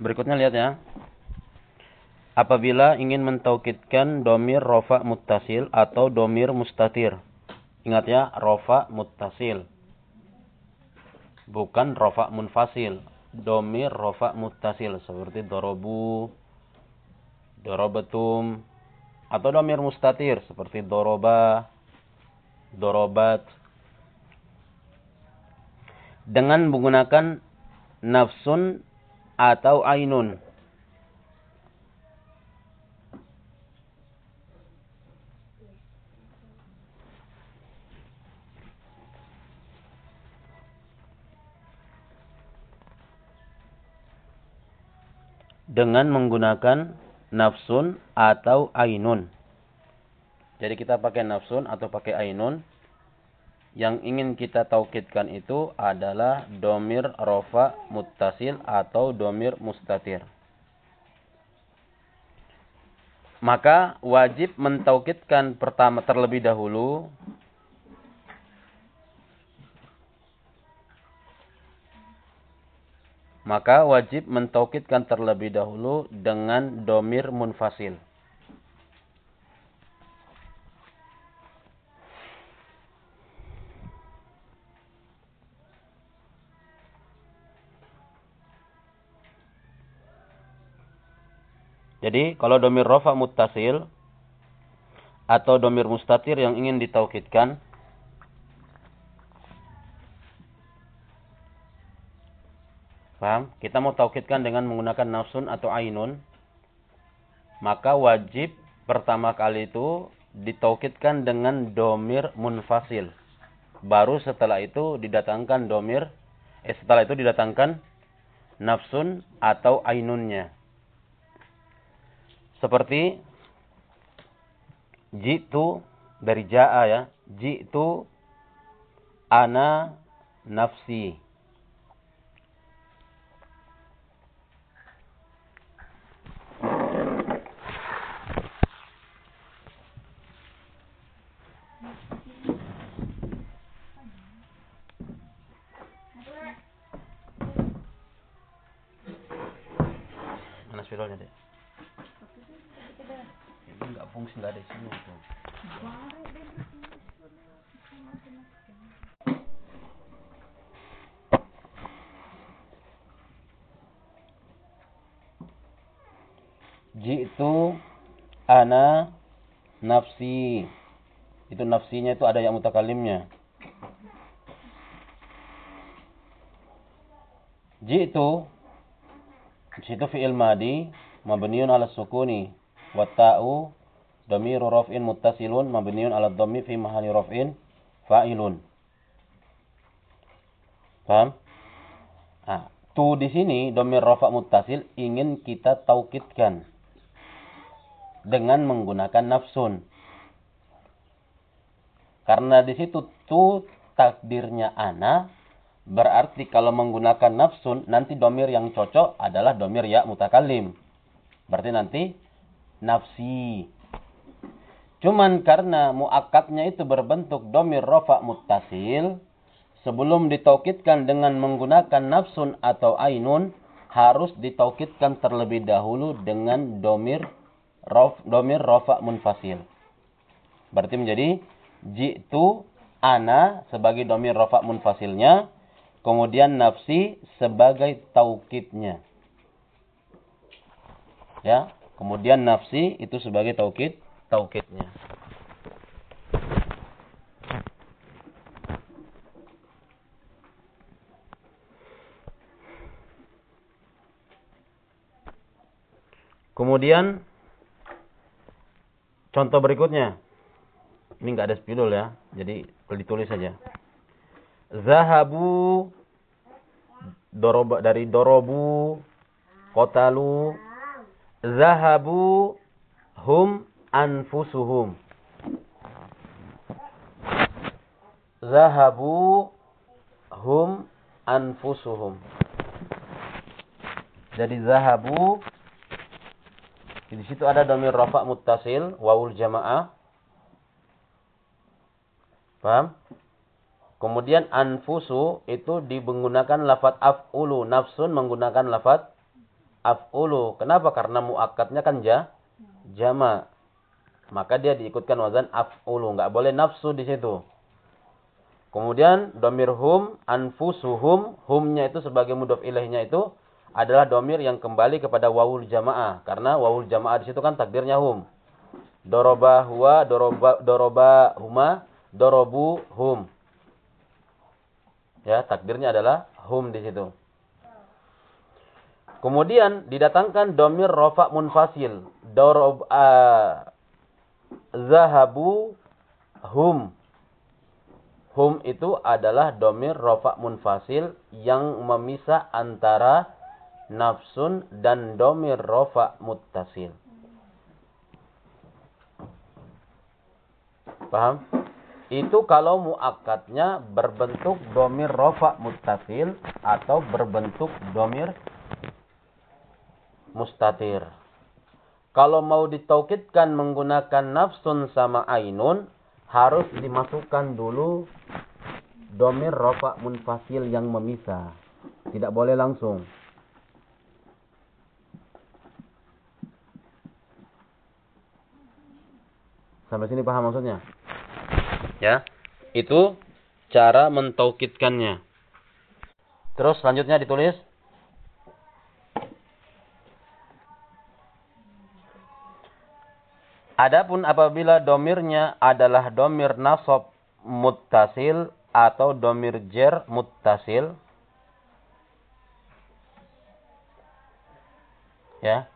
Berikutnya lihat ya. Apabila ingin mentaukidkan domir rofa muttasil atau domir mustatir. Ingat ya, rofa muttasil. Bukan rofa munfasil. Domir rofa muttasil. Seperti dorobu, dorobatum. Atau domir mustatir. Seperti doroba, dorobat. Dengan menggunakan nafsun atau ainun. dengan menggunakan nafsun atau ainun. Jadi kita pakai nafsun atau pakai ainun. Yang ingin kita taukidkan itu adalah domir rofa muttasil atau domir mustatir. Maka wajib mentaukidkan pertama terlebih dahulu maka wajib mentaukidkan terlebih dahulu dengan domir munfasil. Jadi kalau domir rofa muttasil atau domir mustatir yang ingin ditaukidkan Paham? Kita mau taukidkan dengan menggunakan nafsun atau ainun. Maka wajib pertama kali itu ditaukidkan dengan domir munfasil. Baru setelah itu didatangkan domir, eh setelah itu didatangkan nafsun atau ainunnya. Seperti jitu dari ja'a ya. Jitu ana nafsi. spidolnya deh fungsi nggak ada isinya tuh Jitu ana nafsi. Itu nafsinya itu ada yang mutakalimnya. Jitu di situ fi'il madi mabniun ala sukuni wa ta'u dhamiru raf'in muttasilun mabniun ala dhammi fi mahalli raf'in fa'ilun. Paham? Nah, tu di sini dhamir rafa' muttasil ingin kita taukidkan dengan menggunakan nafsun. Karena di situ tu takdirnya ana Berarti kalau menggunakan nafsun, nanti domir yang cocok adalah domir ya mutakalim. Berarti nanti nafsi. Cuman karena muakatnya itu berbentuk domir rofa mutasil, sebelum ditaukidkan dengan menggunakan nafsun atau ainun, harus ditaukidkan terlebih dahulu dengan domir rof, domir rofa munfasil. Berarti menjadi jitu ana sebagai domir rofa munfasilnya, Kemudian nafsi sebagai taukidnya. Ya, kemudian nafsi itu sebagai taukid, taukidnya. Kemudian contoh berikutnya. Ini enggak ada spidol ya. Jadi ditulis saja. Zahabu doroba dari dorobu kotalu zahabu hum anfusuhum zahabu hum anfusuhum jadi zahabu di situ ada domir rafa muttasil wawul jamaah paham Kemudian anfusu itu digunakan lafat af'ulu. Nafsun menggunakan lafat af'ulu. Kenapa? Karena mu'akadnya kan ja, jama. Maka dia diikutkan wazan af'ulu. Nggak boleh nafsu di situ. Kemudian domir hum, anfusuhum. Humnya itu sebagai mudhof ilahnya itu adalah domir yang kembali kepada wawul jamaah. Karena wawul jamaah di situ kan takdirnya hum. Doroba huwa, doroba, doroba huma, dorobu hum. Ya, takdirnya adalah hum di situ. Kemudian didatangkan domir rofa munfasil. Dorob, uh, zahabu hum. Hum itu adalah domir rofa munfasil yang memisah antara nafsun dan domir rofa muttasil. Paham? itu kalau muakatnya berbentuk domir rofa mustatil atau berbentuk domir mustatir. Kalau mau ditaukidkan menggunakan nafsun sama ainun, harus dimasukkan dulu domir rofa munfasil yang memisah. Tidak boleh langsung. Sampai sini paham maksudnya? Ya. Itu cara mentaukidkannya. Terus selanjutnya ditulis Adapun apabila domirnya adalah domir nasob muttasil atau domir jer muttasil, ya,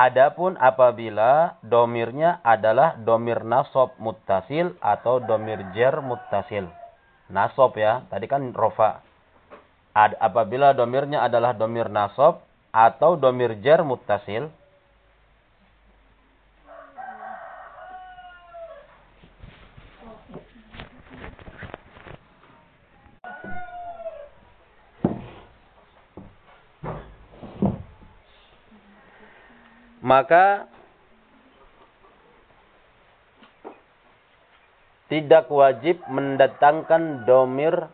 Adapun apabila domirnya adalah domir nasob muttasil atau domir jer muttasil. Nasob ya, tadi kan rofa. Ad, apabila domirnya adalah domir nasob atau domir jer muttasil, maka tidak wajib mendatangkan domir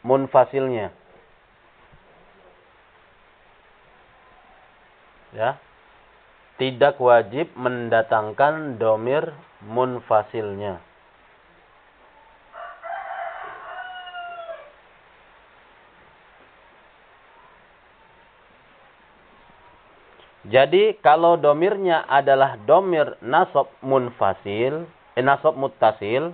munfasilnya. Ya. Tidak wajib mendatangkan domir munfasilnya. Jadi kalau domirnya adalah domir nasob munfasil, eh, nasob muttasil,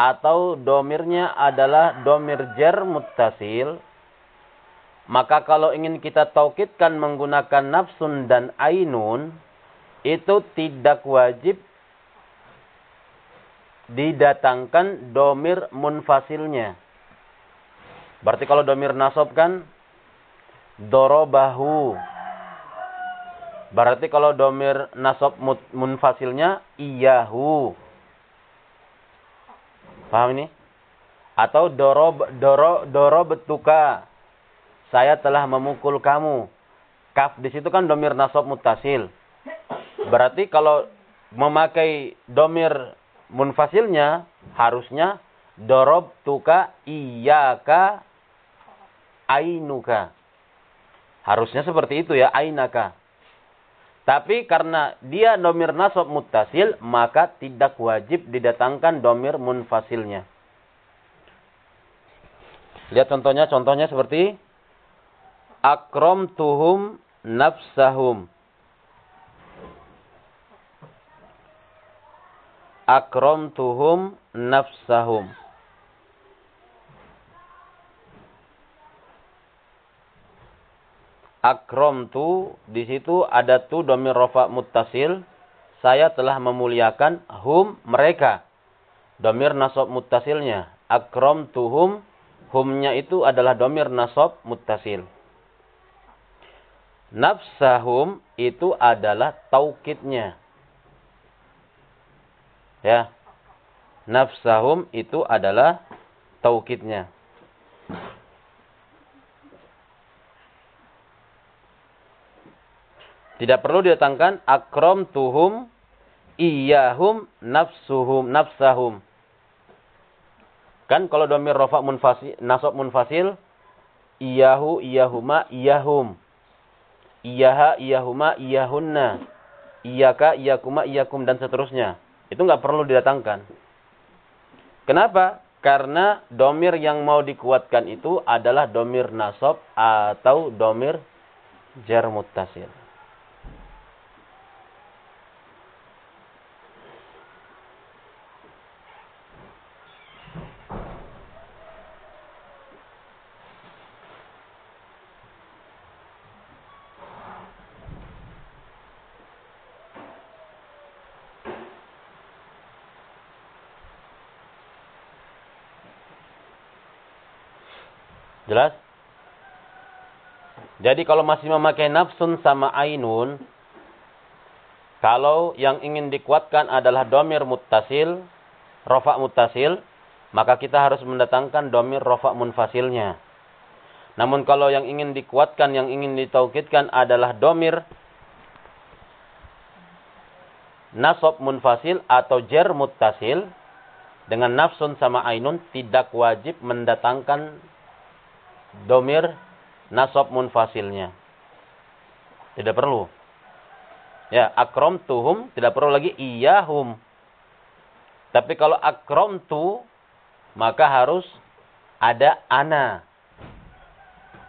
atau domirnya adalah domir jer muttasil, maka kalau ingin kita taukidkan menggunakan nafsun dan ainun, itu tidak wajib didatangkan domir munfasilnya. Berarti kalau domir nasob kan dorobahu Berarti kalau domir nasab munfasilnya iyahu. Paham ini? Atau doro doro doro betuka. Saya telah memukul kamu. Kaf di situ kan domir nasab mutasil. Berarti kalau memakai domir munfasilnya harusnya dorob tuka iyaka ainuka. Harusnya seperti itu ya ainaka. Tapi karena dia domir nasab muttasil, maka tidak wajib didatangkan domir munfasilnya. Lihat contohnya, contohnya seperti akrom tuhum nafsahum. Akrom tuhum nafsahum. Akrom tu di situ ada tu domir rofa muttasil. Saya telah memuliakan hum mereka. Domir nasob muttasilnya. Akrom tuhum humnya itu adalah domir nasob muttasil. Nafsahum itu adalah taukidnya. Ya. Nafsahum itu adalah taukidnya Tidak perlu didatangkan akrom tuhum iyahum nafsuhum nafsahum. Kan kalau domir rofa munfasil, nasab munfasil, iyahu, iyahuma, iyahum. Iyaha, iyahuma, iyahunna. Iyaka, iyakuma, iyakum, dan seterusnya. Itu nggak perlu didatangkan. Kenapa? Karena domir yang mau dikuatkan itu adalah domir nasab atau domir jar muttasil. Jelas? Jadi kalau masih memakai nafsun sama ainun, kalau yang ingin dikuatkan adalah domir muttasil, rofa muttasil, maka kita harus mendatangkan domir rofa munfasilnya. Namun kalau yang ingin dikuatkan, yang ingin ditaukidkan adalah domir nasob munfasil atau jer muttasil, dengan nafsun sama ainun tidak wajib mendatangkan domir nasab munfasilnya. Tidak perlu. Ya, akrom tuhum tidak perlu lagi iyahum. Tapi kalau akrom tu maka harus ada ana.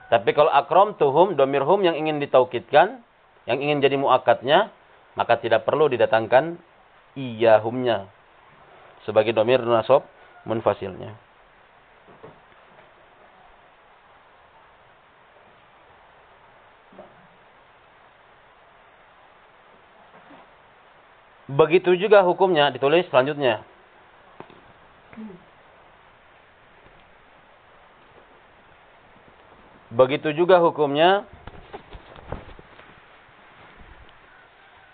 Tapi kalau akrom tuhum, domir hum yang ingin ditaukidkan, yang ingin jadi muakatnya, maka tidak perlu didatangkan iyahumnya sebagai domir nasab munfasilnya. Begitu juga hukumnya ditulis selanjutnya. Begitu juga hukumnya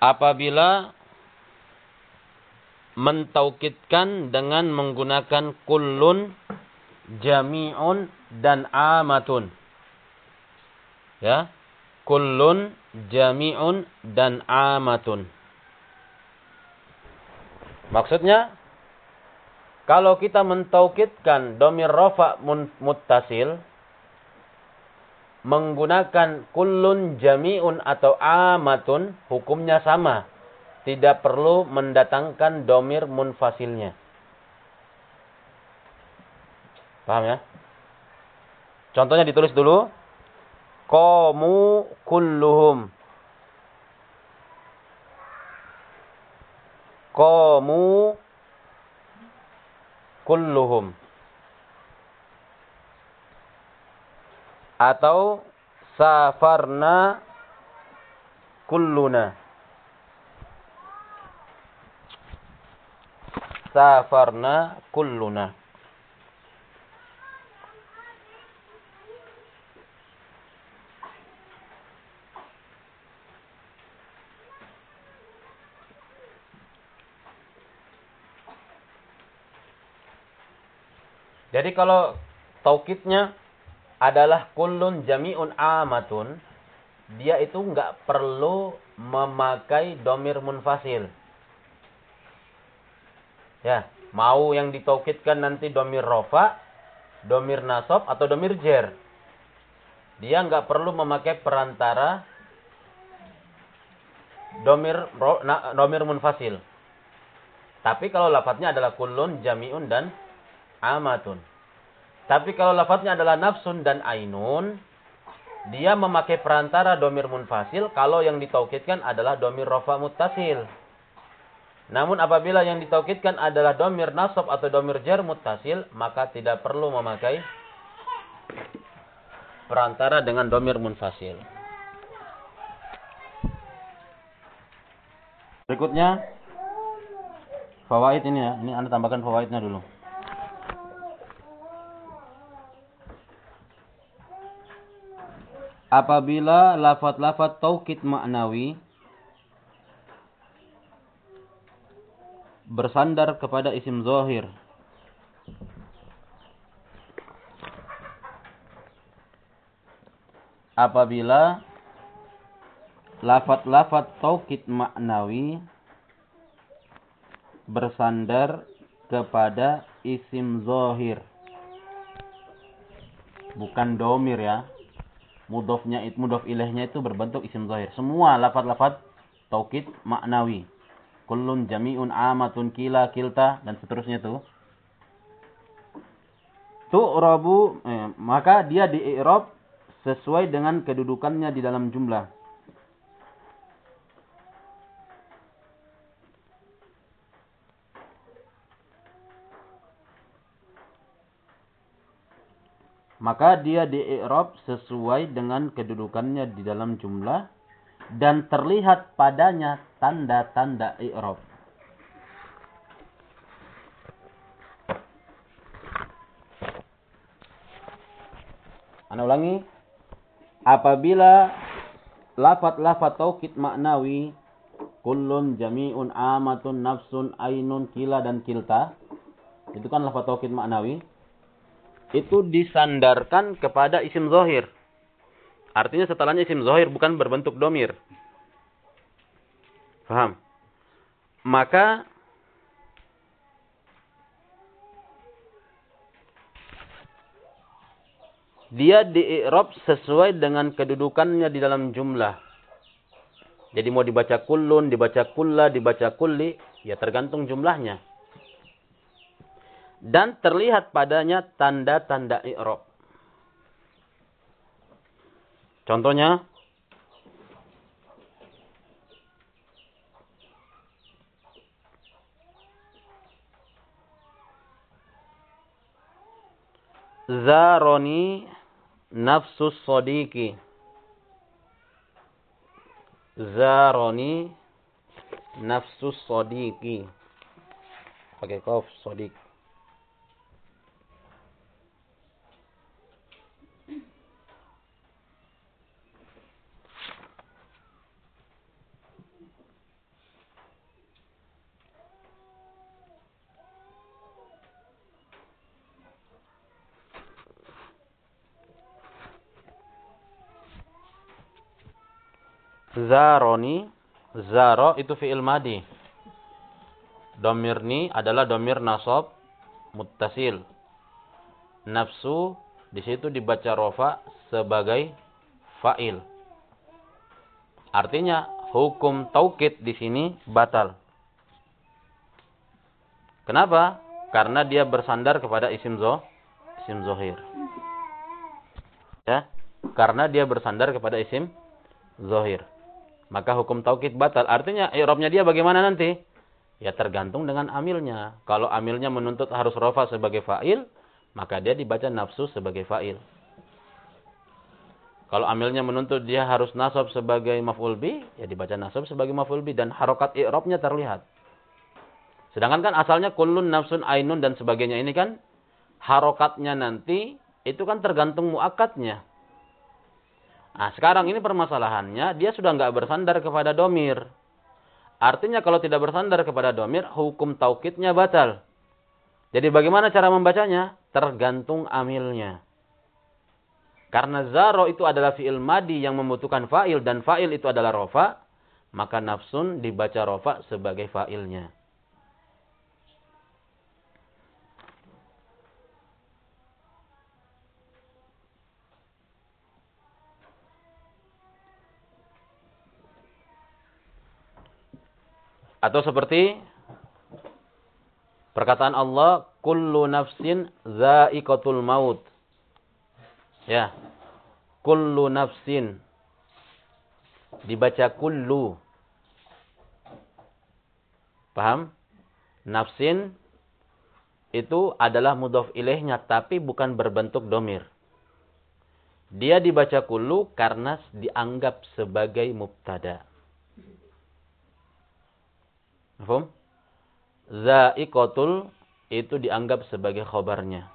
apabila mentaukidkan dengan menggunakan kullun, jami'un dan amatun. Ya. Kullun, jami'un dan amatun. Maksudnya, kalau kita mentaukidkan domir rofa muttasil, menggunakan kullun jami'un atau amatun, hukumnya sama. Tidak perlu mendatangkan domir munfasilnya. Paham ya? Contohnya ditulis dulu. Komu kulluhum. Qamu kulluhum. Atau safarna kulluna. Safarna kulluna Jadi kalau taukidnya adalah kullun jami'un amatun, dia itu nggak perlu memakai domir munfasil. Ya, mau yang ditaukidkan nanti domir rofa, domir nasob atau domir jer. Dia nggak perlu memakai perantara domir domir munfasil. Tapi kalau lafadznya adalah kulun, jami'un dan amatun. Tapi kalau lafadznya adalah nafsun dan ainun, dia memakai perantara domir munfasil kalau yang ditaukidkan adalah domir rofa muttasil. Namun apabila yang ditaukidkan adalah domir nasab atau domir jar muttasil, maka tidak perlu memakai perantara dengan domir munfasil. Berikutnya, fawaid ini ya. Ini Anda tambahkan fawaidnya dulu. Apabila lafat-lafat taukid maknawi bersandar kepada isim zahir apabila lafat-lafat taukid maknawi bersandar kepada isim zahir bukan domir ya. Mudofnya itu mudof ilahnya itu berbentuk isim zahir. Semua lafaz-lafaz taukid maknawi. Kullun jami'un amatun kila kilta dan seterusnya itu. Tu'rabu eh, maka dia di sesuai dengan kedudukannya di dalam jumlah. Maka dia di i'rab sesuai dengan kedudukannya di dalam jumlah dan terlihat padanya tanda-tanda i'rab. Ana ulangi. Apabila lafat-lafat taukid maknawi kullun jami'un amatun nafsun ainun kila dan kilta itu kan lafat taukid maknawi itu disandarkan kepada isim zohir. Artinya setelahnya isim zohir bukan berbentuk domir. Faham? Maka dia di sesuai dengan kedudukannya di dalam jumlah. Jadi mau dibaca kullun, dibaca kulla, dibaca kulli, ya tergantung jumlahnya dan terlihat padanya tanda-tanda i'rab. Contohnya Zaroni nafsus sodiki. Zaroni nafsus sodiki. Pakai kof sodik. Zaroni. Zaro itu fi'il madi. Domir ni adalah domir nasab muttasil. Nafsu di situ dibaca rofa sebagai fa'il. Artinya hukum taukid di sini batal. Kenapa? Karena dia bersandar kepada isim zo, isim zohir. Ya, karena dia bersandar kepada isim zohir maka hukum taukid batal. Artinya i'rabnya dia bagaimana nanti? Ya tergantung dengan amilnya. Kalau amilnya menuntut harus rofa sebagai fa'il, maka dia dibaca nafsu sebagai fa'il. Kalau amilnya menuntut dia harus nasab sebagai maf'ul bi, ya dibaca nasab sebagai maf'ul bi dan harokat i'rabnya terlihat. Sedangkan kan asalnya kullun nafsun ainun dan sebagainya ini kan harokatnya nanti itu kan tergantung muakatnya. Nah, sekarang ini permasalahannya, dia sudah nggak bersandar kepada domir. Artinya kalau tidak bersandar kepada domir, hukum taukidnya batal. Jadi bagaimana cara membacanya? Tergantung amilnya. Karena zaro itu adalah fi'il madi yang membutuhkan fa'il dan fa'il itu adalah rofa, maka nafsun dibaca rofa sebagai fa'ilnya. Atau seperti perkataan Allah, kullu nafsin za'iqatul maut. Ya. Kullu nafsin. Dibaca kullu. Paham? Nafsin itu adalah mudhaf ilaihnya tapi bukan berbentuk domir. Dia dibaca kullu karena dianggap sebagai mubtada. Faham? Za'iqatul itu dianggap sebagai khobarnya.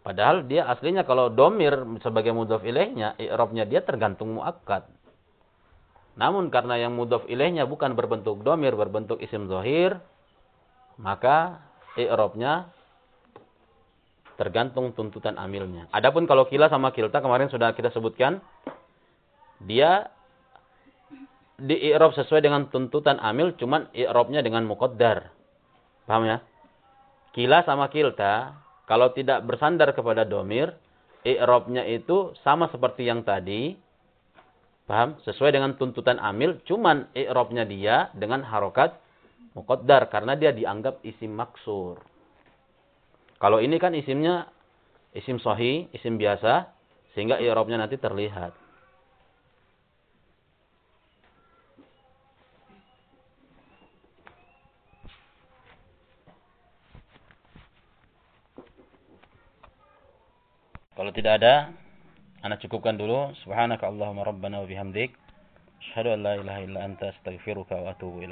Padahal dia aslinya kalau domir sebagai mudhaf ilaihnya, i'rabnya dia tergantung muakkad. Namun karena yang mudhaf ilaihnya bukan berbentuk domir, berbentuk isim zahir, maka i'rabnya tergantung tuntutan amilnya. Adapun kalau kila sama kilta kemarin sudah kita sebutkan, dia di i'rab sesuai dengan tuntutan amil, cuman i'rabnya dengan muqaddar. Paham ya? Kila sama kilta, Kalau tidak bersandar kepada domir, i'robnya itu sama seperti yang tadi. Paham? Sesuai dengan tuntutan amil, cuman i'robnya dia dengan harokat muqaddar karena dia dianggap isim maksur. Kalau ini kan isimnya isim sahih, isim biasa, sehingga i'robnya nanti terlihat. Kalau tidak ada, Anda cukupkan dulu. Subhanaka Allahumma rabbana wa bihamdik. Asyhadu an la ilaha illa anta astaghfiruka wa atubu ilaik.